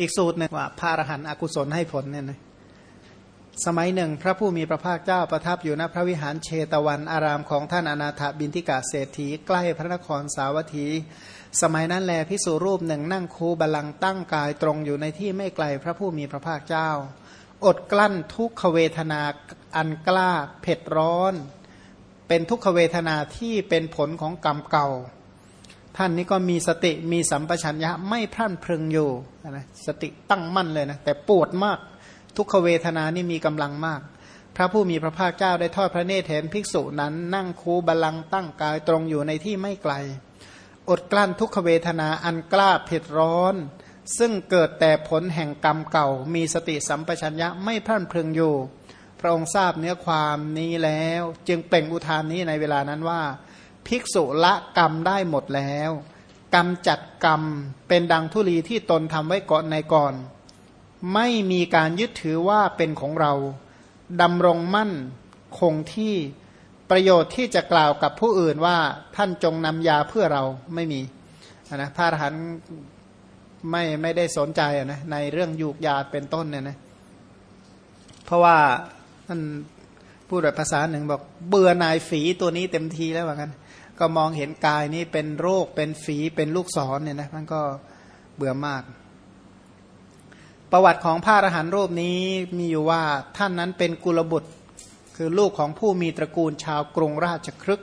อีกสูตรหนึ่งว่าพระอรหันต์อกุศลให้ผลเนี่ยนะสมัยหนึ่ง พระผู้มีพระภาคเจ้าประทับอยู่ณพระวิหารเชตวันอารามของท่านอนาถบินทิกาเศรษฐี ใกล้พระนครสาวัตถี สมัยนั้นแลพิสูรูปหนึ่งนั่งคูบาลังตั้งกายตรงอยู่ในที่ไม่ไกลพระผู้มีพระภาคเจ้า อดกลั้นทุกขเวทนาอันกล้าเผ็ดร้อน เป็นทุกขเวทนาที่เป็นผลของกรรมเก่า ท่านนี้ก็มีสติมีสัมปชัญญะไม่พรั่นพรึงอยู่นะสติตั้งมั่นเลยนะแต่ปวดมากทุกขเวทนานี่มีกำลังมาก พระผู้มีพระภาคเจ้าได้ทอดพระเนตรเห็นภิกษุนั้น นั่งคูบาลังตั้งกายตรงอยู่ในที่ไม่ไกล อดกลั้นทุกขเวทนาอันกล้าเผ็ดร้อน ซึ่งเกิดแต่ผลแห่งกรรมเก่า มีสติสัมปชัญญะไม่พรั่นพรึงอยู่ พระองค์ทราบเนื้อความนี้แล้ว จึงเปล่งอุทานนี้ในเวลานั้นว่า ภิกษุละกรรมได้หมดแล้ว กรรมจัดกรรมเป็นดังทุลีที่ตนทำไว้ก่อนในก่อน ไม่มีการยึดถือว่าเป็นของเราดำรงมั่นคงที่ประโยชน์ที่จะกล่าวกับผู้อื่นว่าท่านจงนำยาเพื่อเราไม่มีนะพระอรหันต์ไม่ไม่ได้สนใจนะในเรื่องยูกยาเป็นต้นเนี่ยนะเพราะว่าท่านพูดแบบภาษาหนึ่งบอกเบื่อนายฝีตัวนี้เต็มทีแล้วเหมือนกัน ก็มองเห็นกายนี้เป็นโรคเป็นฝีเป็นลูกศรเนี่ยนะมันก็เบื่อมาก ประวัติของพระอรหันต์รูปนี้มีอยู่ว่าท่านนั้นเป็นกุลบุตร คือลูกของผู้มีตระกูลชาวกรุงราชครึก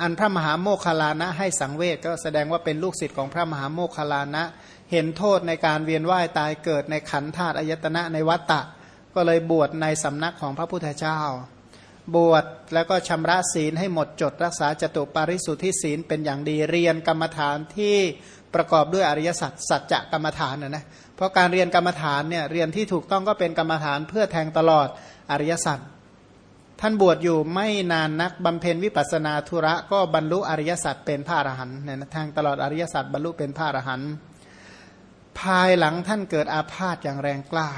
อันพระมหาโมคคลานะให้สังเวชก็แสดงว่าเป็นลูกศิษย์ของพระมหาโมคคลานะ เห็นโทษในการเวียนว่ายตายเกิดในขันธาตุอายตนะในวัตตะ ก็เลยบวชในสำนักของพระพุทธเจ้า บวชแล้วก็ชำระศีลให้หมดจดรักษาจตุปาริสุทธิศีลเป็นอย่างดีเรียนกรรมฐานที่ประกอบด้วยอริยสัจสัจจะกรรมฐานนะนะเพราะการเรียนกรรมฐานเนี่ยเรียนที่ถูกต้องก็เป็นกรรมฐานเพื่อแทงตลอดอริยสัจท่านบวชอยู่ไม่นานนักบำเพ็ญวิปัสนาธุระก็บรรลุอริยสัจเป็นพระอรหันต์เนี่ยแทงตลอดอริยสัจบรรลุเป็นพระอรหันต์ภายหลังท่านเกิดอาพาธอย่างแรงกล้า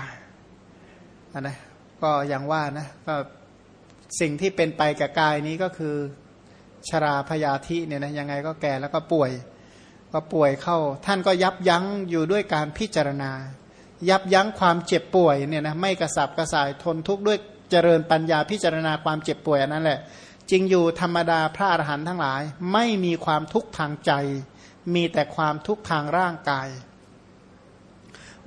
นะก็อย่างว่านะก็ สิ่งที่เป็นไปกับกายนี้ก็คือชราพยาธิเนี่ยนะยังไงก็แก่แล้วก็ป่วย ก็ป่วยเข้า ท่านก็ยับยั้งอยู่ด้วยการพิจารณา ยับยั้งความเจ็บป่วยเนี่ยนะไม่กระสับกระส่ายทนทุกข์ด้วยเจริญปัญญาพิจารณาความเจ็บป่วยนั่นแหละจริงอยู่ธรรมดาพระอรหันต์ทั้งหลาย ไม่มีความทุกข์ทางใจ มีแต่ความทุกข์ทางร่างกาย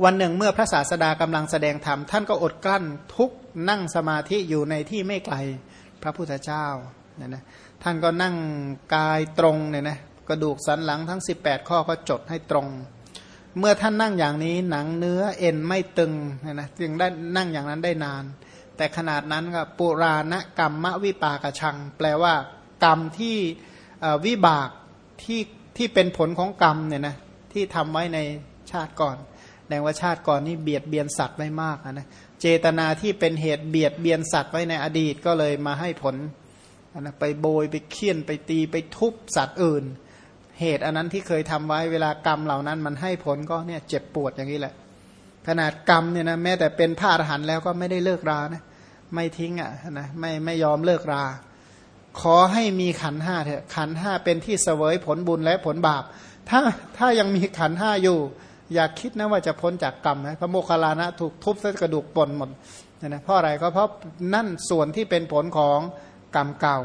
วันหนึ่งเมื่อพระศาสดากำลังแสดงธรรมท่านก็อดกลั้นทุก นั่งสมาธิอยู่ในที่ไม่ไกลพระพุทธเจ้าเนี่ยนะท่านก็นั่งกายตรงเนี่ยนะกระดูกสันหลังทั้ง 18 ข้อก็จดให้ตรง เมื่อท่านนั่งอย่างนี้หนังเนื้อเอ็นไม่ตึงเนี่ยนะจึงได้นั่งอย่างนั้นได้นาน แต่ขนาดนั้นก็ปุราณกรรมมวิปากชัง แปลว่ากรรมที่วิบากที่ที่เป็นผลของกรรมเนี่ยนะที่ทำไว้ในชาติก่อนแสดงว่าชาติก่อนนี่เบียดเบียนสัตว์ไว้มากนะ เจตนาที่เป็นเหตุเบียดเบียนสัตว์ไว้ในอดีตก็เลยมาให้ผลนะไปโบยไปเคี่ยนไปตีไปทุบสัตว์อื่น เหตุอันนั้นที่เคยทำไว้เวลากรรมเหล่านั้นมันให้ผลก็เนี่ยเจ็บปวดอย่างนี้แหละ ขนาดกรรมเนี่ยนะแม้แต่เป็นพระอรหันต์แล้วก็ไม่ได้เลิกรานะไม่ทิ้งอะนะไม่ไม่ยอมเลิกรา ขอให้มีขันห้าเถอะขันห้าเป็นที่เสวยผลบุญและผลบาป ถ้าถ้ายังมีขันห้าอยู่ อย่าคิดนะว่าจะพ้นจากกรรมนะพระโมคคัลลานะถูกทุบซะกระดูกปนหมดนะเพราะอะไรก็เพราะนั่นส่วนที่เป็นผลของกรรมเก่า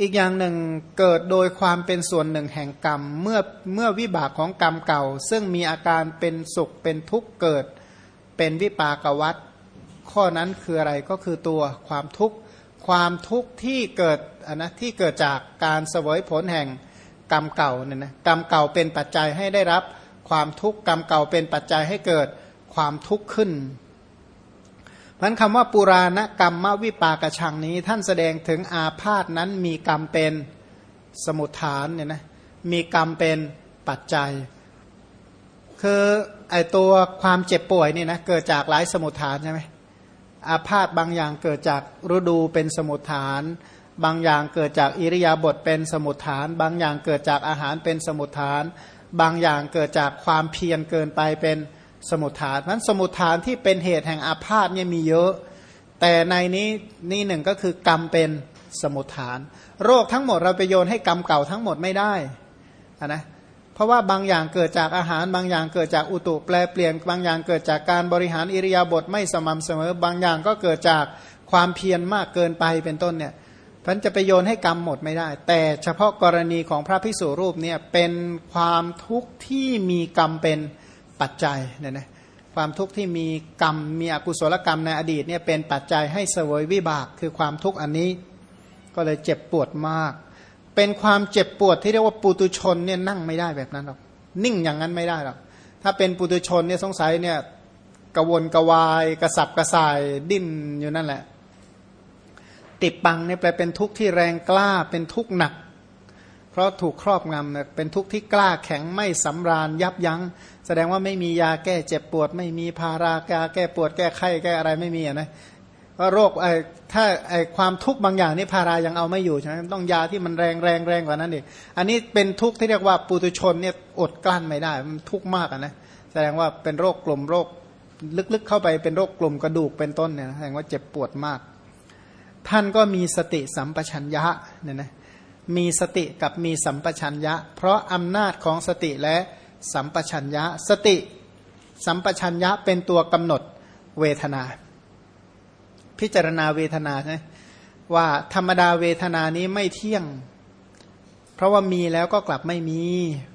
อีกอย่างหนึ่งเกิดโดยความเป็นส่วนหนึ่งแห่งกรรมเมื่อเมื่อวิบากของกรรมเก่า ซึ่งมีอาการเป็นสุขเป็นทุกข์เกิด เป็นวิปากวัฏข้อนั้นคืออะไรก็คือตัวความทุกข์ความทุกข์ที่เกิดนนะที่เกิดจากการเสวยผลแห่ง กรรมเก่าเนี่ยนะกรรมเก่าเป็นปัจจัยให้ได้รับความทุกข์กรรมเก่าเป็นปัจจัยให้เกิดความทุกข์ขึ้นพันคำว่าปุราณกรรมมวิปากชังนี้ ท่านแสดงถึงอาพาธนั้นมีกรรมเป็นสมุทฐานเนี่ยนะมีกรรมเป็นปัจจัย คือไอตัวความเจ็บป่วยนี่นะเกิดจากหลายสมุทฐานใช่ไหมอาพาธบางอย่างเกิดจากฤดูเป็นสมุทฐาน บางอย่างเกิดจากอิริยาบถเป็นสมุทฐาน บางอย่างเกิดจากอาหารเป็นสมุทฐาน บางอย่างเกิดจากความเพียรเกินไปเป็นสมุทฐานนั้นสมุทฐานที่เป็นเหตุแห่งอาพาธเนี่ยมีเยอะ แต่ในนี้นี่หนึ่งก็คือกรรมเป็นสมุทฐาน โรคทั้งหมดเราไปโยนให้กรรมเก่าทั้งหมดไม่ได้นะเพราะว่าบางอย่างเกิดจากอาหาร บางอย่างเกิดจากอุตุแปลเปลี่ยน บางอย่างเกิดจากการบริหารอิริยาบถไม่สม่ำเสมอ บางอย่างก็เกิดจากความเพียรมากเกินไปเป็นต้นเนี่ย พันจะไปโยนให้กรรมหมดไม่ได้ แต่เฉพาะกรณีของพระภิกษุรูปเนี่ยเป็นความทุกข์ที่มีกรรมเป็นปัจจัยเนี่ยนะความทุกข์ที่มีกรรมมีอกุศลกรรมในอดีตเนี่ยเป็นปัจจัยให้เสวยวิบากคือความทุกข์อันนี้ ก็เลยเจ็บปวดมาก เป็นความเจ็บปวดที่เรียกว่าปุตุชนเนี่ยนั่งไม่ได้แบบนั้นหรอกนิ่งอย่างนั้นไม่ได้หรอกถ้าเป็นปุตุชนเนี่ยสงสัยเนี่ยกวนกวายกระสับกระส่ายดิ้นอยู่นั่นแหละ ติดปังเนี่ยแปลเป็นทุกข์ที่แรงกล้าเป็นทุกข์หนัก เพราะถูกครอบงำเนี่ยเป็นทุกข์ที่กล้าแข็งไม่สำราญยับยัง้ง แสดงว่าไม่มียาแก้เจ็บปวด ไม่มีพารากาแก้ปวดแก้ไข้แก้อะไรไม่มีนะว่าโรคไอ้ถ้าไอ้ความทุกข์บางอย่างนี่พารายังเอาไม่อยู่ใช่ไหมต้องยาที่มันแรงแรงแรงกว่านั้นอีกอันนี้เป็นทุกข์ที่เรียกว่าปุถุชนเนี่ยอดกลั้นไม่ได้มันทุกข์มากนะแสดงว่าเป็นโรคกลุ่มโรคลึกๆเข้าไปเป็นโรคกลุ่มกระดูกเป็นต้นเนี่ยแสดงว่าเจ็บปวดมาก ท่านก็มีสติสัมปชัญญะเนี่ยนะมีสติกับมีสัมปชัญญะ เพราะอำนาจของสติและสัมปชัญญะ สติ สัมปชัญญะเป็นตัวกำหนดเวทนา พิจารณาเวทนาใช่ว่าธรรมดาเวทนานี้ไม่เที่ยง เพราะว่ามีแล้วก็กลับไม่มี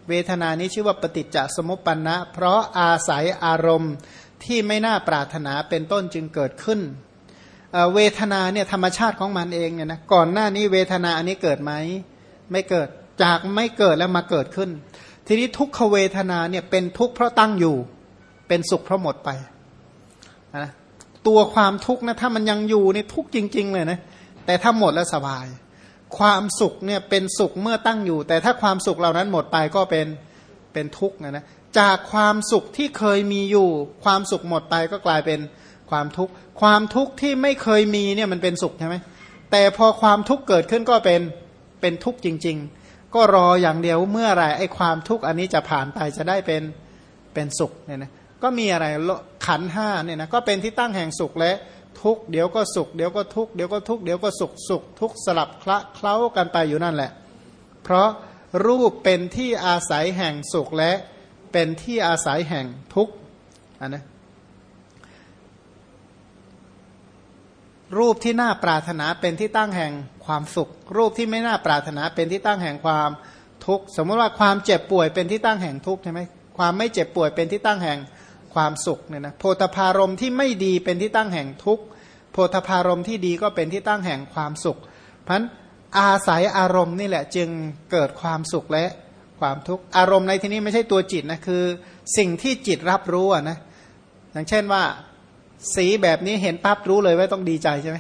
เวทนานี้ชื่อว่าปฏิจจสมุปปนะ เพราะอาศัยอารมณ์ที่ไม่น่าปรารถนาเป็นต้นจึงเกิดขึ้น เวทนาเนี่ยธรรมชาติของมันเองเนี่ยนะก่อนหน้านี้เวทนาอันนี้เกิดไหมไม่เกิดจากไม่เกิดแล้วมาเกิดขึ้น ทีนี้ทุกขเวทนาเนี่ยเป็นทุกข์เพราะตั้งอยู่ เป็นสุขเพราะหมดไปนะตัวความทุกข์นะถ้ามันยังอยู่นี่ทุกข์จริง ๆ เลยนะแต่ถ้าหมดแล้วสบาย ความสุขเนี่ยเป็นสุขเมื่อตั้งอยู่ แต่ถ้าความสุขเหล่านั้นหมดไปก็เป็นเป็นทุกข์นะนะจากความสุขที่เคยมีอยู่ ความสุขหมดไปก็กลายเป็น ความทุกข์ความทุกข์ที่ไม่เคยมีเนี่ยมันเป็นสุขใช่ไหมแต่พอความทุกข์เกิดขึ้นก็เป็นเป็นทุกข์จริง ๆ ก็รออย่างเดียวเมื่อไรไอ้ความทุกข์อันนี้จะผ่านไปจะได้เป็นเป็นสุขเนี่ยนะก็มีอะไรขันห้าเนี่ยนะก็เป็นที่ตั้งแห่งสุขและทุกเดี๋ยวก็สุขเดี๋ยวก็ทุกเดี๋ยวก็ทุกเดี๋ยวก็สุขสุขทุกสลับคละเคล้ากันไปอยู่นั่นแหละ เพราะรูปเป็นที่อาศัยแห่งสุขและเป็นที่อาศัยแห่งทุกอันนะ รูปที่น่าปรารถนาเป็นที่ตั้งแห่งความสุข รูปที่ไม่น่าปรารถนาเป็นที่ตั้งแห่งความทุกข์สมมติว่าความเจ็บป่วยเป็นที่ตั้งแห่งทุกข์ใช่ไหมความไม่เจ็บป่วยเป็นที่ตั้งแห่งความสุขเนี่ยนะโพธพารมที่ไม่ดีเป็นที่ตั้งแห่งทุกข์โพธพารมที่ดีก็เป็นที่ตั้งแห่งความสุข เพราะอาศัยอารมณ์นี่แหละจึงเกิดความสุขและความทุกข์อารมณ์ในที่นี้ไม่ใช่ตัวจิตนะคือ สิ่งที่จิตรับรู้นะอย่างเช่นว่า สีแบบนี้เห็นปั๊บรู้เลยว่าต้องดีใจใช่ไหม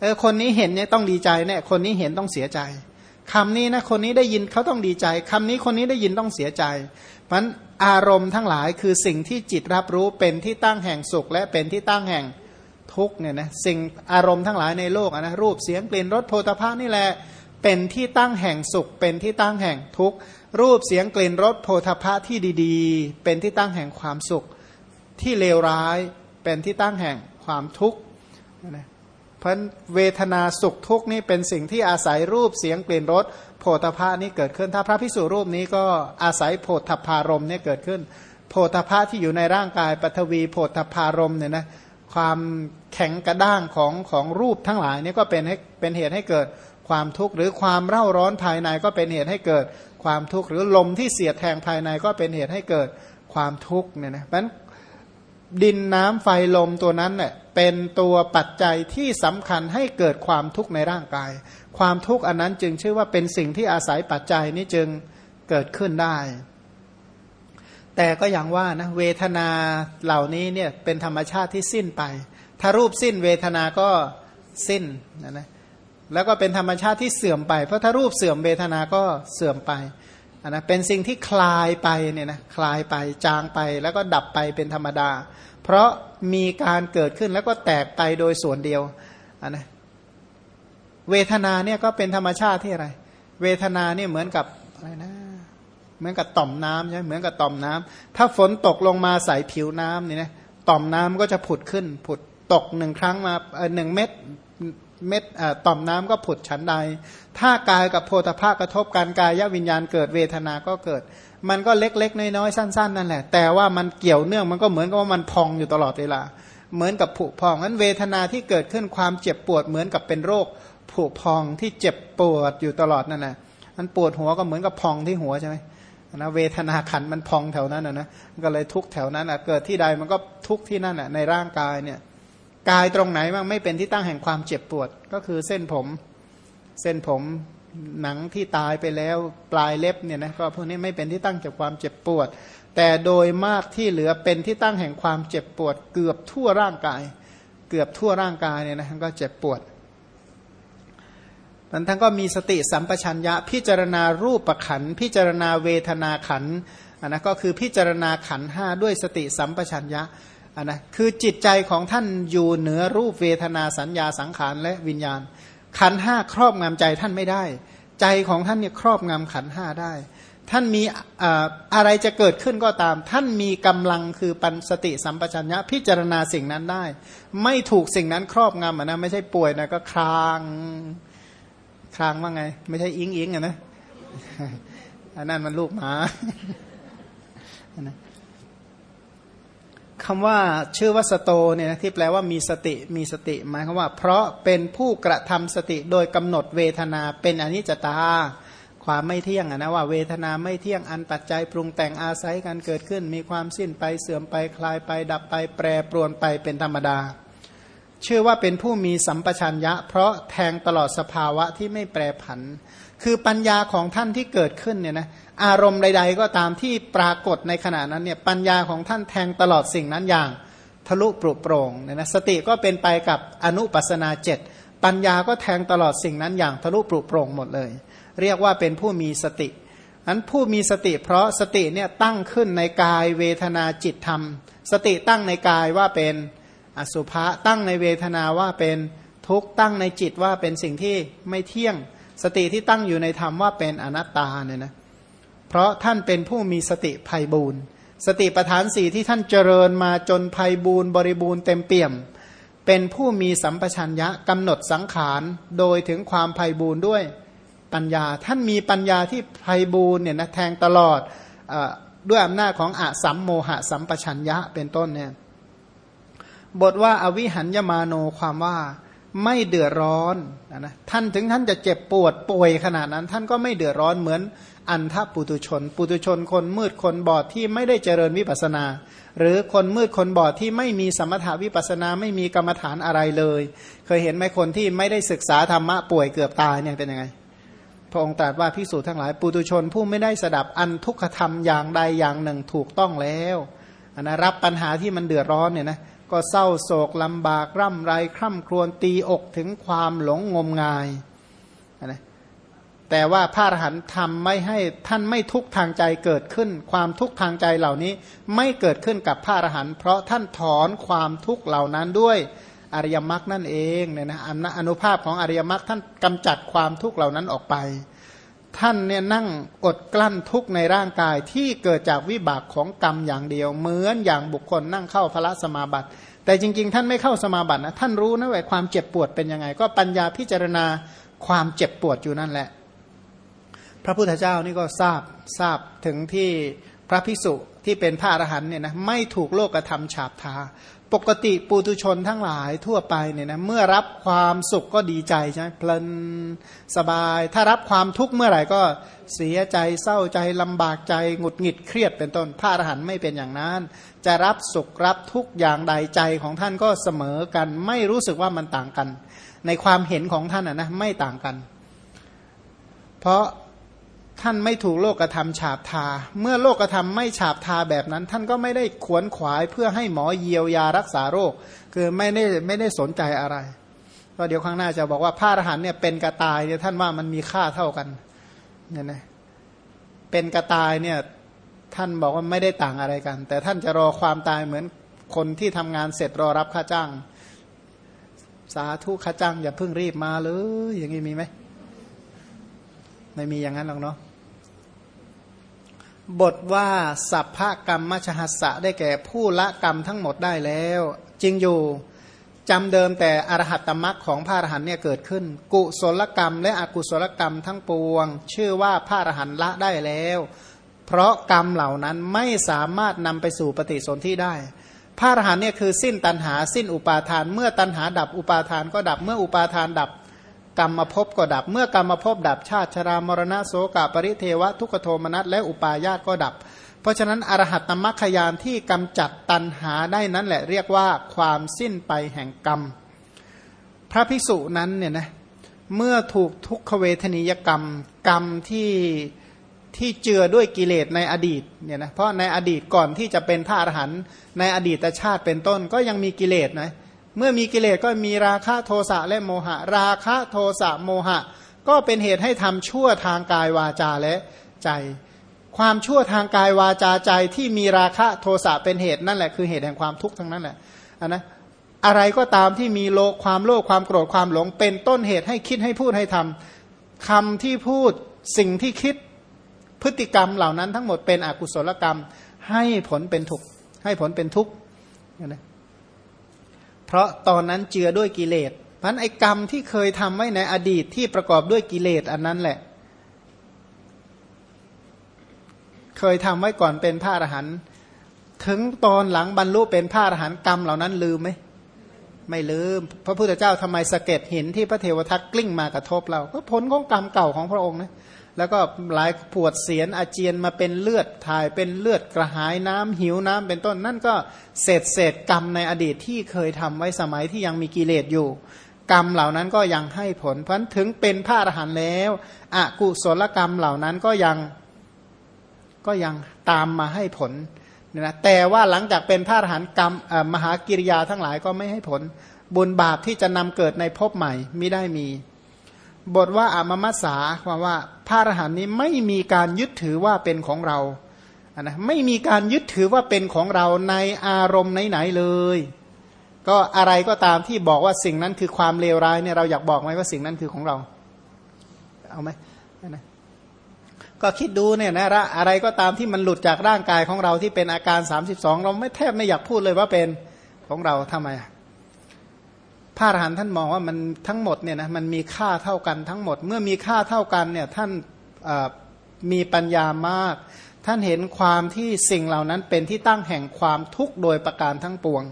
เออคนนี้เห็นเนี่ยต้องดีใจเนี่ยคนนี้เห็นต้องเสียใจคำนี้นะคนนี้ได้ยินเขาต้องดีใจคำนี้คนนี้ได้ยินต้องเสียใจ เพราะอารมณ์ทั้งหลายคือสิ่งที่จิตรับรู้เป็นที่ตั้งแห่งสุข และเป็นที่ตั้งแห่งทุกเนี่ยนะสิ่งอารมณ์ทั้งหลายในโลกนะรูปเสียงกลิ่นรสโพธาภานี่แหละเป็นที่ตั้งแห่งสุข เป็นที่ตั้งแห่งทุกรูปเสียงกลิ่นรสโพธาภะที่ดี ๆ เป็นที่ตั้งแห่งความสุขที่เลวร้าย เป็นที่ตั้งแห่งความทุกข์นะเพราะเวทนาสุขทุกข์นี่เป็นสิ่งที่อาศัยรูปเสียงกลิ่นรสโพธพานี้เกิดขึ้น ถ้าพระพิสุรูปนี้ก็อาศัยโพธพารมเนี่ยเกิดขึ้น โพธพาที่อยู่ในร่างกายปฐวีโพธพารมเนี่ยนะความแข็งกระด้างของของรูปทั้งหลายนี่ก็เป็นให้เป็นเหตุให้เกิดความทุกข์หรือความเร่าร้อนภายในก็เป็นเหตุให้เกิดความทุกข์หรือลมที่เสียดแทงภายในก็เป็นเหตุให้เกิดความทุกข์เนี่ยนะเพราะ ดินน้ำไฟลมตัวนั้นเน่ยเป็นตัวปัจจัยที่สำคัญให้เกิดความทุกข์ในร่างกาย ความทุกข์อันนั้นจึงชื่อว่าเป็นสิ่งที่อาศัยปัจจัยนี้จึงเกิดขึ้นได้ แต่ก็อย่างว่านะเวทนาเหล่านี้เนี่ยเป็นธรรมชาติที่สิ้นไป ถ้ารูปสิ้นเวทนาก็สิ้นนะนะแล้วก็เป็นธรรมชาติที่เสื่อมไป เพราะถ้ารูปเสื่อมเวทนาก็เสื่อมไป นะเป็นสิ่งที่คลายไปเนี่ยนะคลายไปจางไปแล้วก็ดับไปเป็นธรรมดา เพราะมีการเกิดขึ้นแล้วก็แตกไปโดยส่วนเดียวอนนะเวทนาเนี่ยก็เป็นธรรมชาติที่อะไร เวทนาเนี่ยเหมือนกับอะไรนะเหมือนกับต่อมน้ำใช่ไหมเหมือนกับต่อมน้ำถ้าฝนตกลงมาใส่ผิวน้ำเนี่ยนะต่อมน้ำก็จะผุดขึ้นผุดตกหนึ่งครั้งมาหนึ่งเม็ด เม็ดต่อมน้ำก็ผุดฉันใด ถ้ากายกับโพธภาคกระทบกันกายวิญญาณเกิดเวทนาก็เกิด มันก็เล็กๆ น้อยๆ สั้น ๆ นั่นแหละ แต่ว่ามันเกี่ยวเนื่องมันก็เหมือนกับว่ามันพองอยู่ตลอดเวลา เหมือนกับผุพองนั้นเวทนาที่เกิดขึ้นความเจ็บปวดเหมือนกับเป็นโรคผุพองที่เจ็บปวดอยู่ตลอดนั่นแหละมันปวดหัวก็เหมือนกับพองที่หัวใช่ไหมนะเวทนาขันมันพองแถวนั้นนะนะก็เลยทุกแถวนั้นอะเกิดที่ใดมันก็ทุกที่นั่นอะในร่างกายเนี่ย กายตรงไหนมันไม่เป็นที่ตั้งแห่งความเจ็บปวด ก็คือเส้นผม เส้นผมหนังที่ตายไปแล้วปลายเล็บเนี่ยนะก็พวกนี้ไม่เป็นที่ตั้งจากความเจ็บปวด แต่โดยมากที่เหลือเป็นที่ตั้งแห่งความเจ็บปวด เกือบทั่วร่างกาย เกือบทั่วร่างกายเนี่ยนะก็เจ็บปวดมันทั้งก็มีสติสัมปชัญญะ พิจารณารูปประขันพิจารณาเวทนาขันอันนะก็คือพิจารณาขันห้าด้วยสติสัมปชัญญะ อันนะคือจิตใจของท่านอยู่เหนือรูปเวทนาสัญญาสังขารและวิญญาณ ขันห้าครอบงำใจท่านไม่ได้ ใจของท่านเนี่ยครอบงำขันห้าได้ ท่านมีอะไรจะเกิดขึ้นก็ตาม ท่านมีกำลังคือปัญสติสัมปชัญญะพิจารณาสิ่งนั้นได้ ไม่ถูกสิ่งนั้นครอบงำนะไม่ใช่ป่วยนะก็คลางคลางว่าไง ไม่ใช่อิงอิงอะนะอันนั้นมันลูกหมา คำว่าชื่อว่าสโตเนี่ยที่แปลว่ามีสติมีสติหมายความว่า เพราะเป็นผู้กระทำสติโดยกำหนดเวทนาเป็นอนิจจตา ความไม่เที่ยงนะว่าเวทนาไม่เที่ยงอันปัจจัยปรุงแต่งอาศัยกันเกิดขึ้น มีความสิ้นไปเสื่อมไปคลายไป ดับไป แปรปรวนไปเป็นธรรมดา ชื่อว่าเป็นผู้มีสัมปชัญญะ เพราะแทงตลอดสภาวะที่ไม่แปรผัน คือปัญญาของท่านที่เกิดขึ้นเนี่ยนะอารมณ์ใด ๆ ก็ตามที่ปรากฏในขณะนั้นเนี่ยปัญญาของท่านแทงตลอดสิ่งนั้นอย่างทะลุปรุโปร่งเนี่ยนะสติก็เป็นไปกับอนุปัสนาเจ็ดปัญญาก็แทงตลอดสิ่งนั้นอย่างทะลุปรุโปร่งหมดเลย เรียกว่าเป็นผู้มีสติอันผู้มีสติเพราะสติเนี่ยตั้งขึ้นในกายเวทนาจิตธรรม สติตั้งในกายว่าเป็นอสุภะตั้งในเวทนาว่าเป็นทุกตั้งในจิตว่าเป็นสิ่งที่ไม่เที่ยง สติที่ตั้งอยู่ในธรรมว่าเป็นอนัตตาเนี่ยนะเพราะท่านเป็นผู้มีสติภัยบูรณ์สติปทานสี่ที่ท่านเจริญมาจนภัยบูรณ์บริบูรณ์เต็มเปี่ยม เป็นผู้มีสัมปชัญญะกำหนดสังขารโดยถึงความภัยบูรณ์ด้วยปัญญา ท่านมีปัญญาที่ภัยบูรณ์เนี่ยนะแทงตลอดอด้วยอำนาจของอะสัมโมหะสัมปชัญญะเป็นต้นเนี่ยบทว่าอวิหัญญมาโนความว่า ไม่เดือดร้อนนะท่านถึงท่านจะเจ็บปวดป่วยขนาดนั้น ท่านก็ไม่เดือดร้อนเหมือนอันทปุตุชน ปุตุชนคนมืดคนบอดที่ไม่ได้เจริญวิปัสนา หรือคนมืดคนบอดที่ไม่มีสมถาวิปัสนาไม่มีกรรมฐานอะไรเลย เคยเห็นไหมคนที่ไม่ได้ศึกษาธรรมะป่วยเกือบตายเนี่ยเป็นยังไงพระองค์ตรัสว่าพิสูจน์ทั้งหลายปุตุชนผู้ไม่ได้สดับอันทุกขธรรมอย่างใดอย่างหนึ่งถูกต้องแล้วอันะรับปัญหาที่มันเดือดร้อนเนี่ยนะ ก็เศร้าโศกลำบากร่ำไรคร่ำครวญตีอกถึงความหลงงมงายนะแต่ว่าพระอรหันต์ทำไม่ให้ท่านไม่ทุกทางใจเกิดขึ้น ความทุกทางใจเหล่านี้ไม่เกิดขึ้นกับพระอรหันต์เพราะท่านถอนความทุกเหล่านั้นด้วยอริยมรรคนั่นเองเนี่ยนะอนุภาพของอริยมรรคท่านกำจัดความทุกเหล่านั้นออกไป ท่านเนี่ยนั่งอดกลั้นทุกในร่างกายที่เกิดจากวิบากของกรรมอย่างเดียว เหมือนอย่างบุคคลนั่งเข้าพระสมาบัติ แต่จริง ๆ ท่านไม่เข้าสมาบัตินะท่านรู้นะว่าความเจ็บปวดเป็นยังไง ก็ปัญญาพิจารณาความเจ็บปวดอยู่นั่นแหละ พระพุทธเจ้านี่ก็ทราบทราบถึงที่พระภิกษุที่เป็นพระอรหันต์เนี่ยนะไม่ถูกโลกธรรมฉาบทา ปกติปุตุชนทั้งหลายทั่วไปเนี่ยนะเมื่อรับความสุขก็ดีใจใช่ไหมเพลินสบาย ถ้ารับความทุกข์เมื่อไหร่ก็เสียใจเศร้าใจลำบากใจหงุดหงิดเครียดเป็นต้นพระอรหันต์ไม่เป็นอย่างนั้น จะรับสุขรับทุกอย่างใดใจของท่านก็เสมอกัน ไม่รู้สึกว่ามันต่างกัน ในความเห็นของท่านนะไม่ต่างกัน เพราะ ท่านไม่ถูกโลกธรรมฉาบทา เมื่อโลกธรรมไม่ฉาบทาแบบนั้น ท่านก็ไม่ได้ขวนขวายเพื่อให้หมอเยียวยารักษาโรค คือไม่ได้ไม่ได้สนใจอะไร ก็เดี๋ยวข้างหน้าจะบอกว่าพระอรหันเนี่ยเป็นกระตายเนี่ยท่านว่ามันมีค่าเท่ากันเนี่ยนะเป็นกระตายเนี่ยท่านบอกว่าไม่ได้ต่างอะไรกัน แต่ท่านจะรอความตายเหมือนคนที่ทำงานเสร็จรอรับค่าจ้าง สาธุค่าจ้างอย่าเพิ่งรีบมาเลยอย่างนี้มีไหม ไม่มีอย่างนั้นหรอกเนาะบทว่าสัพพกรรมมชหัสสะได้แก่ผู้ละกรรมทั้งหมดได้แล้ว จริงอยู่จำเดิมแต่อรหัตตมรักของพระอรหันเนี่ยเกิดขึ้น กุศลกรรม และอกุศลกรรมทั้งปวง ชื่อว่าพระอรหันละได้แล้ว เพราะกรรมเหล่านั้นไม่สามารถนำไปสู่ปฏิสนธิได้ พระอรหันต์เนี่ยคือสิ้นตัณหาสิ้นอุปาทาน เมื่อตัณหาดับอุปาทานก็ดับเมื่ออุปาทานดับ กรรมมาพบก็ดับ เมื่อกรรมมาพบดับชาติชรามรณะโสกาปริเทวะทุกโทมนัสและอุปาญาตก็ดับ เพราะฉะนั้นอรหัตตมัคคยานที่กำจัดตัณหาได้นั้นแหละเรียกว่าความสิ้นไปแห่งกรรม พระภิกษุนั้นเนี่ยนะเมื่อถูกทุกขเวทนิยกรรม กรรมที่ที่เจือด้วยกิเลสในอดีตเนี่ยนะเพราะในอดีตก่อนที่จะเป็นพระอรหันต์ในอดีตชาติเป็นต้นก็ยังมีกิเลสนะเเมื่อมีกิเลสก็มีราคะโทสะและโมหะ ราคะโทสะโมหะ ก็เป็นเหตุให้ทำชั่วทางกายวาจาและใจ ความชั่วทางกายวาจาใจที่มีราคะโทสะเป็นเหตุนั่นแหละคือเหตุแห่งความทุกข์ทั้งนั้นแหละนนะอะไรก็ตามที่มีโลความโลภความโกรธความหลง เป็นต้นเหตุให้คิดให้พูดให้ทำคำที่พูดสิ่งที่คิดพฤติกรรมเหล่านั้นทั้งหมดเป็นอกุศลกรรม ให้ผลเป็นทุกข์ให้ผลเป็นทุกข์นะ ราะตอนนั้นเจือด้วยกิเลสพันไอกรรมที่เคยทำไว้ในอดีตที่ประกอบด้วยกิเลสอันนั้นแหละ เคยทำไว้ก่อนเป็นพระอรหันต์ถึงตอนหลังบรรลุเป็นพระอรหันต์กรรมเหล่านั้นลืมไหมไม่ลืม พระพุทธเจ้าทำไมสะเก็ดหินที่พระเทวทัตกลิ้งมากระทบเรา ก็ผลของกรรมเก่าของพระองค์นะ แล้วก็หลายปวดเสียนอาเจียนมาเป็นเลือดถ่ายเป็นเลือดกระหายน้ำหิวน้ำเป็นต้น นั่นก็เศษเศษกรรมในอดีตที่เคยทำไว้สมัยที่ยังมีกิเลสอยู่ กรรมเหล่านั้นก็ยังให้ผลเพราะถึงเป็นพระอรหันต์แล้วอกุศลกรรมเหล่านั้นก็ยังก็ยังตามมาให้ผลนะแต่ว่าหลังจากเป็นพระอรหันต์กรรมมหากิริยาทั้งหลายก็ไม่ให้ผล บุญบาปที่จะนำเกิดในภพใหม่ไม่ได้มี บทว่าอามมัสสาความว่าพระอรหันต์นี้ไม่มีการยึดถือว่าเป็นของเรานะไม่มีการยึดถือว่าเป็นของเราในอารมณ์ไหนๆเลย ก็อะไรก็ตามที่บอกว่าสิ่งนั้นคือความเลวร้ายเนี่ยเราอยากบอกไหมว่าสิ่งนั้นคือของเรา เอาไหมนะก็คิดดูเนี่ยนะอะไรก็ตามที่มันหลุดจากร่างกายของเราที่เป็นอาการ 32 เราไม่แทบไม่อยากพูดเลยว่าเป็นของเราทำไม พระอรหันต์ท่านมองว่ามันทั้งหมดเนี่ยนะมันมีค่าเท่ากันทั้งหมด เมื่อมีค่าเท่ากันเนี่ยท่านมีปัญญามาก ท่านเห็นความที่สิ่งเหล่านั้นเป็นที่ตั้งแห่งความทุกข์โดยประการทั้งปวง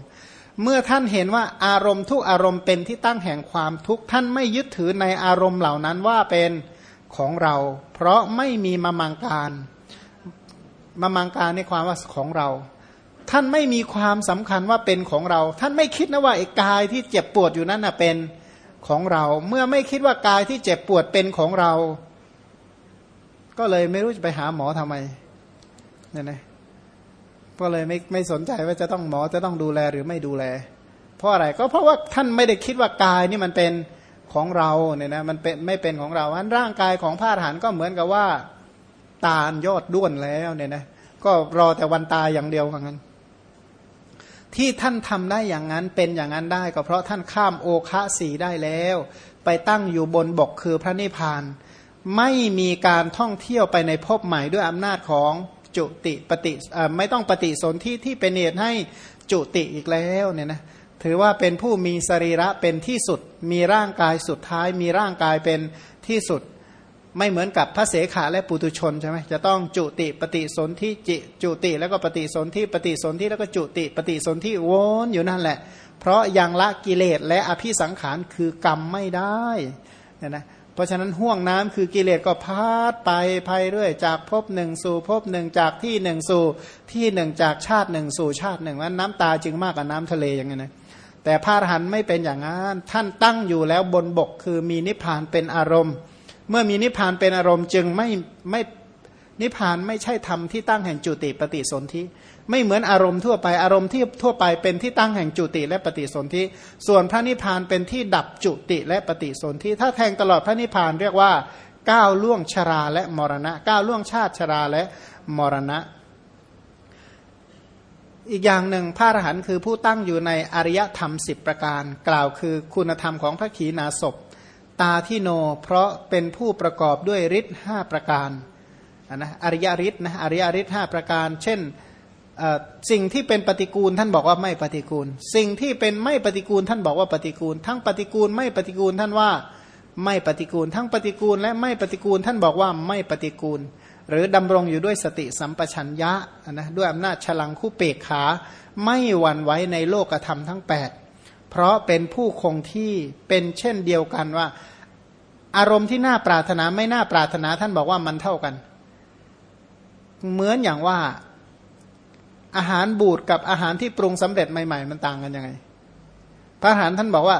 เมื่อท่านเห็นว่าอารมณ์ทุกอารมณ์เป็นที่ตั้งแห่งความทุกข์ท่านไม่ยึดถือในอารมณ์เหล่านั้นว่าเป็นของเรา เพราะไม่มีมามังการมามังการในความว่าของเรา ท่านไม่มีความสำคัญว่าเป็นของเรา ท่านไม่คิดนะว่าไอ้กายที่เจ็บปวดอยู่นั้นนะเป็นของเรา เมื่อไม่คิดว่ากายที่เจ็บปวดเป็นของเรา ก็เลยไม่รู้จะไปหาหมอทำไมเนี่ยนะก็เลยไม่ไม่สนใจว่าจะต้องหมอจะต้องดูแลหรือไม่ดูแล เพราะอะไรก็เพราะว่าท่านไม่ได้คิดว่ากายนี่มันเป็นของเราเนี่ยนะมันเป็นไม่เป็นของเราอันร่างกายของพระอรหันต์ก็เหมือนกับว่า ตาลยอดด้วนแล้วเนี่ยนะก็รอแต่วันตายอย่างเดียวเหมือนกัน ที่ท่านทำได้อย่างนั้นเป็นอย่างนั้นได้ ก็เพราะท่านข้ามโอคะสีได้แล้ว ไปตั้งอยู่บนบกคือพระนิพพาน ไม่มีการท่องเที่ยวไปในภพใหม่ด้วยอำนาจของจุติปฏิไม่ต้องปฏิสนธิที่เป็นเหตุให้จุติอีกแล้วเนี่ยนะถือว่าเป็นผู้มีสรีระเป็นที่สุด มีร่างกายสุดท้าย มีร่างกายเป็นที่สุด ไม่เหมือนกับพระเสขาและปุตุชนใช่ไหมจะต้องจุติปฏิสนธิจิจุติแล้วก็ปฏิสนธิปฏิสนธิแล้วก็จุติปฏิสนธิวนอยู่นั่นแหละ เพราะยังละกิเลสและอภิสังขารคือกรรมไม่ได้เนี่ยนะเพราะฉะนั้นห่วงน้ำคือกิเลสก็พาดไปภัยเรื่อยจากภพหนึ่งสู่ภพหนึ่งจากที่หนึ่งสู่ที่หนึ่งจากชาติหนึ่งสู่ชาติหนึ่งนั้นน้ำตาจึงมากกว่าน้ำทะเลอย่างนี้นะแต่พระอรหันต์ไม่เป็นอย่างนั้นท่านตั้งอยู่แล้วบนบกคือมีนิพพานเป็นอารมณ์ เมื่อมีนิพพานเป็นอารมณ์จึงไม่ไม่นิพพานไม่ใช่ธรรมที่ตั้งแห่งจุติปฏิสนธิไม่เหมือนอารมณ์ทั่วไปอารมณ์ที่ทั่วไปเป็นที่ตั้งแห่งจุติและปฏิสนธิส่วนพระนิพพานเป็นที่ดับจุติและปฏิสนธิถ้าแทงตลอดพระนิพพานเรียกว่าก้าวล่วงชราและมรณะก้าวล่วงชาติชราและมรณะ อีกอย่างหนึ่งพระอรหันต์คือผู้ตั้งอยู่ในอริยธรรมสิบประการ กล่าวคือคุณธรรมของพระขีณาสพ ตาที่โน เพราะเป็นผู้ประกอบด้วยฤทธิ์ห้าประการนะอริยฤทธิ์นะอริยฤทธิ์ห้าประการ เช่นสิ่งที่เป็นปฏิกูลท่านบอกว่าไม่ปฏิกูล สิ่งที่เป็นไม่ปฏิกูลท่านบอกว่าปฏิกูล ทั้งปฏิกูลไม่ปฏิกูลท่านว่าไม่ปฏิกูล ทั้งปฏิกูลและไม่ปฏิกูลท่านบอกว่าไม่ปฏิกูล หรือดำรงอยู่ด้วยสติสัมปชัญญะนะด้วยอำนาจฉลังคู่เปกขา ไม่หวั่นไหวในโลกธรรมทั้ง 8 เพราะเป็นผู้คงที่เป็นเช่นเดียวกันว่า อารมณ์ที่น่าปรารถนาไม่น่าปรารถนาท่านบอกว่ามันเท่ากัน เหมือนอย่างว่าอาหารบูดกับอาหารที่ปรุงสำเร็จใหม่ ๆ มันต่างกันยังไง พระอาหารท่านบอกว่า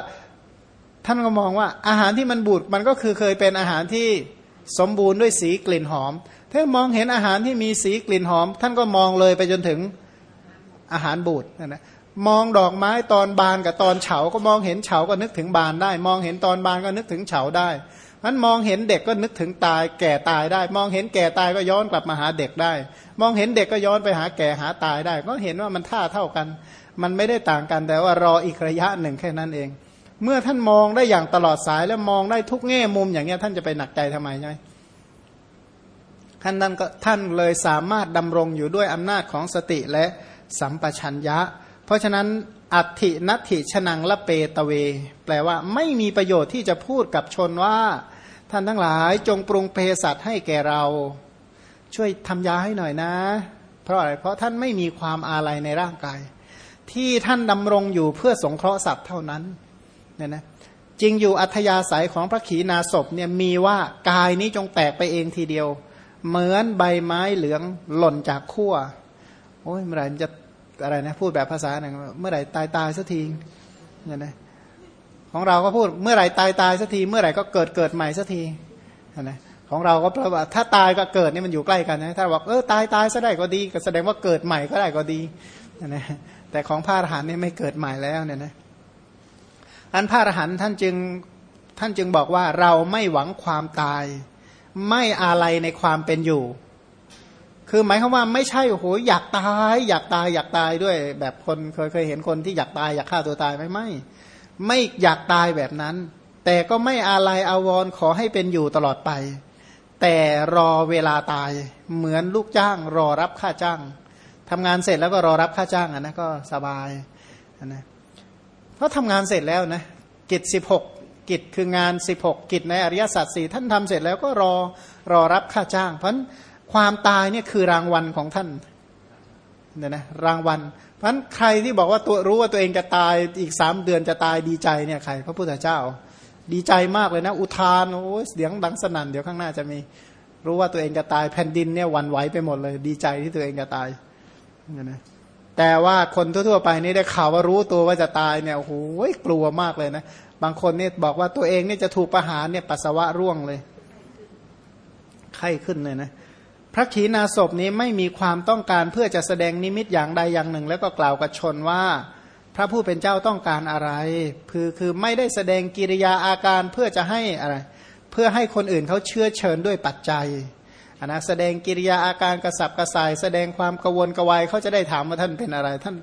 ท่านก็มองว่าอาหารที่มันบูดมันก็คือเคยเป็นอาหารที่สมบูรณ์ด้วยสีกลิ่นหอม ถ้ามองเห็นอาหารที่มีสีกลิ่นหอม ท่านก็มองเลยไปจนถึงอาหารบูดนะ มองดอกไม้ตอนบานกับตอนเฉา ก็มองเห็นเฉาก็นึกถึงบานได้ มองเห็นตอนบานก็นึกถึงเฉาได้มันมองเห็นเด็กก็นึกถึงตาย แก่ตายได้ มองเห็นแก่ตายก็ย้อนกลับมาหาเด็กได้ มองเห็นเด็กก็ย้อนไปหาแก่หาตายได้ ก็เห็นว่ามันท่าเท่ากัน มันไม่ได้ต่างกันแต่ว่ารออีกระยะหนึ่งแค่นั้นเอง เมื่อท่านมองได้อย่างตลอดสายแล้วมองได้ทุกแง่มุมอย่างเงี้ท่านจะไปหนักใจทำไมใช่ไหมท่านนั้นก็ท่านเลยสามารถดำรงอยู่ด้วยอำนาจของสติและสัมปชัญญะ เพราะฉะนั้นอัตินัติชนังละเปตเว แปลว่าไม่มีประโยชน์ที่จะพูดกับชนว่า ท่านทั้งหลายจงปรุงเภสัชให้แก่เรา ช่วยทำยาให้หน่อยนะ เพราะอะไรเพราะท่านไม่มีความอาลัยในร่างกาย ที่ท่านดำรงอยู่เพื่อสงเคราะห์สัตว์เท่านั้นเนี่ยนะจริงอยู่อัธยาศัยของพระขีณาสพเนี่ยมีว่ากายนี้จงแตกไปเองทีเดียว เหมือนใบไม้เหลืองหล่นจากขั้วโอ้ยเมื่อไหร่จะ อะไรนะพูดแบบภาษาหนึ่งเมื่อไหร่ตายตายสักทีเนี่ยนะของเราก็พูดเมื่อไหร่ตายตายสักที เมื่อไหร่ก็เกิดเกิดใหม่สักทีนะของเราก็แปลว่าถ้าตายกับเกิดนี่มันอยู่ใกล้กันนะถ้าบอกเออตายตายซะได้ก็ดี ก็แสดงว่าเกิดใหม่ก็ได้ก็ดีนะแต่ของพระอรหันต์นี่ไม่เกิดใหม่แล้วเนี่ยนะอันพระอรหันต์ท่านจึงท่านจึงบอกว่าเราไม่หวังความตาย ไม่อะไรในความเป็นอยู่ คือหมายความว่าไม่ใช่โอ้โหอยากตาย อยากตายอยากตายด้วย แบบคนเคยเคยเห็นคนที่อยากตายอยากฆ่าตัวตายไหมไม่ไม่อยากตายแบบนั้น แต่ก็ไม่อาลัยอาวรขอให้เป็นอยู่ตลอดไป แต่รอเวลาตายเหมือนลูกจ้างรอรับค่าจ้างทำงานเสร็จแล้วก็รอรับค่าจ้างอะนะก็สบายนะเพราะทำงานเสร็จแล้วนะกิจสิบหกกิจคืองานสิบหกกิจในอริยสัจสี่ท่านทำเสร็จแล้วก็รอรอรับค่าจ้าง เพราะ ความตายเนี่ยคือรางวัลของท่านเนี่ยนะรางวัล เพราะนั้นใครที่บอกว่าตัวรู้ว่าตัวเองจะตายอีกสามเดือนจะตายดีใจเนี่ยใคร พระพุทธเจ้า ดีใจมากเลยนะ อุทานโอ้เสียงดังสนั่นเดี๋ยวข้างหน้าจะมีรู้ว่าตัวเองจะตายแผ่นดินเนี่ยวันไหวไปหมดเลย ดีใจที่ตัวเองจะตายเนี่ยนะแต่ว่าคนทั่วๆไปนี่ได้ข่าวว่ารู้ตัวว่าจะตายเนี่ยโอ้โหกลัวมากเลยนะบางคนเนี่ยบอกว่าตัวเองเนี่ยจะถูกประหารเนี่ยปัสสาวะร่วงเลยไข้ขึ้นเลยนะ พระขีณาสพนี้ไม่มีความต้องการเพื่อจะแสดงนิมิตอย่างใดอย่างหนึ่ง แล้วก็กล่าวกับชนว่า พระผู้เป็นเจ้าต้องการอะไร คือคือไม่ได้แสดงกิริยาอาการเพื่อจะให้อะไร เพื่อให้คนอื่นเขาเชื่อเชิญด้วยปัจจัยนนะแสดงกิริยาอาการกระสับกระส่าย แสดงความกวนกวายเขาจะได้ถามว่าท่านเป็นอะไร ท่าน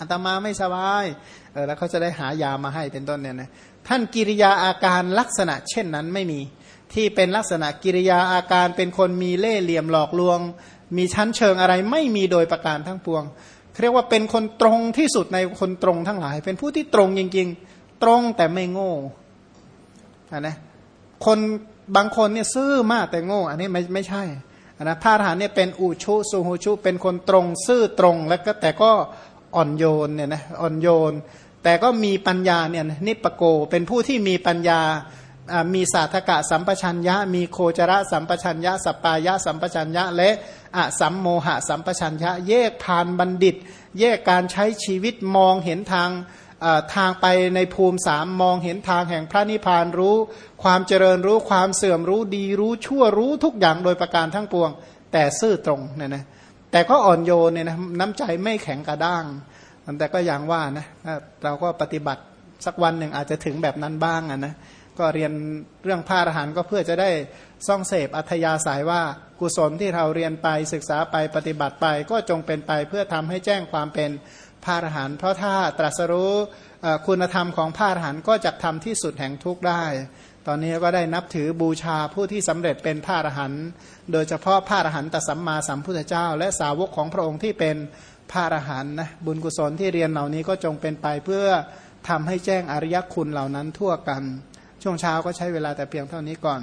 อัตมาไม่สบายเออแล้วเขาจะได้หายามาให้เป็นต้นเนี่ยนะท่านกิริยาอาการลักษณะเช่นนั้นไม่มี ที่เป็นลักษณะกิริยาอาการเป็นคนมีเล่ห์เหลี่ยมหลอกลวง มีชั้นเชิงอะไรไม่มีโดยประการทั้งปวงเรียกว่าเป็นคนตรงที่สุดในคนตรงทั้งหลาย เป็นผู้ที่ตรงจริงๆ ตรงแต่ไม่โง่นะคนบางคนเนี่ยซื่อมากแต่โง่ อันนี้ไม่ไม่ใช่นะพระอรหันเนี่ยเป็นอุชุสุหุชุ เป็นคนตรงซื่อตรงแล้วก็แต่ก็อ่อนโยนเนี่ยนะอ่อนโยน แต่ก็มีปัญญาเนี่ยนิปโก เป็นผู้ที่มีปัญญา มีสาธกะสัมปชัญญะ มีโคจระสัมปชัญญะสปายะสัมปชัญญะ และอะสัมโมหะสัมปชัญญะแยกทานบัณฑิต แยกการใช้ชีวิตมองเห็นทางทางไปในภูมิสามมองเห็นทางแห่งพระนิพพานรู้ ความเจริญรู้ความเสื่อมรู้ดีรู้ชั่วรู้ทุกอย่างโดยประการทั้งปวง แต่ซื่อตรงเนี่ยนะแต่ก็อ่อนโยนเนี่ยนะน้ำใจไม่แข็งกระด้าง แต่ก็อย่างว่านะเราก็ปฏิบัติสักวันหนึ่งอาจจะถึงแบบนั้นบ้างนะ ก็เรียนเรื่องพระอรหันต์ก็เพื่อจะได้ซ่องเสพอัธยาศัยว่ากุศลที่เราเรียนไปศึกษาไปปฏิบัติไป ก็จงเป็นไปเพื่อทำให้แจ้งความเป็นพระอรหันต์เพราะถ้าตรัสรู้คุณธรรมของพระอรหันต์ก็จะทำที่สุดแห่งทุกข์ได้ ตอนนี้ก็ได้นับถือบูชาผู้ที่สำเร็จเป็นพระอรหันต์โดยเฉพาะพระอรหันตสัมมาสัมพุทธเจ้า และสาวกของพระองค์ที่เป็นพระอรหันต์นะบุญกุศลที่เรียนเหล่านี้ก็จงเป็นไปเพื่อทำให้แจ้งอริยคุณเหล่านั้นทั่วกัน ช่วงเช้าก็ใช้เวลาแต่เพียงเท่านี้ก่อน